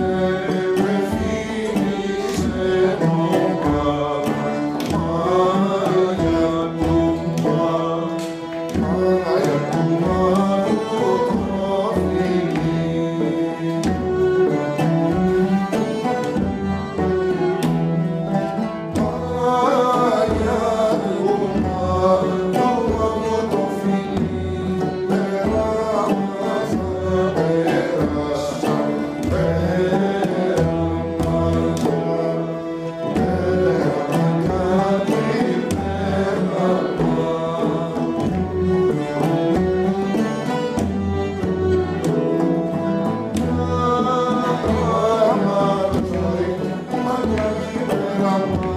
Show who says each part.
Speaker 1: Amen. Prabhu.